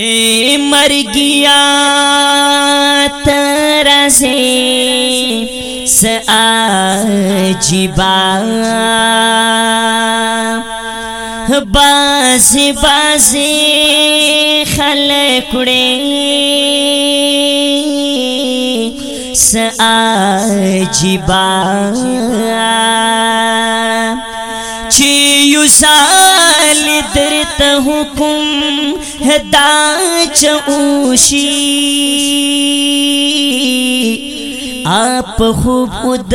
اے مرگیا ترسے سائیں جیبا ہباسی باسی خلکڑے سائیں جیبا چی یوزا خوشحال درت حکم هدا چوشی آپ خوب اد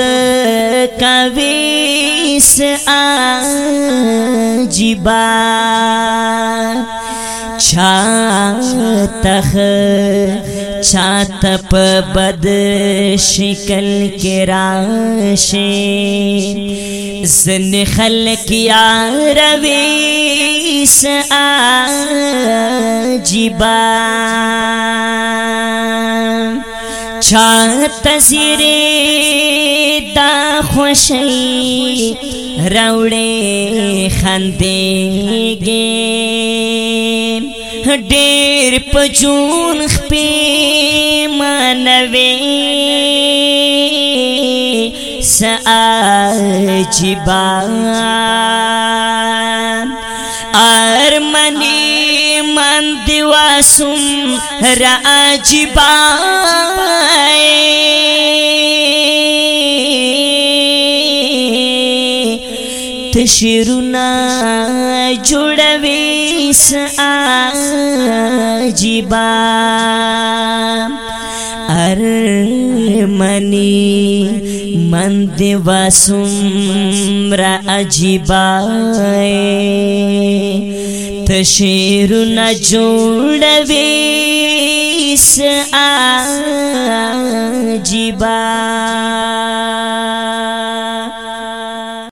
کویس آجیبا چاتخ چات په بد شکل کې راشي زن خلق یا روي اس عجبا چاہت زیر دا خوشی روڑے خندے گے ڈیر پجون پی منوے سعجبان अरमनी मन सुम राजबाए तशिरुना जुड़वेस आजीबा अर मनी मंद वसुम्रा अजीबाए तशेरु न जोड़ वे इस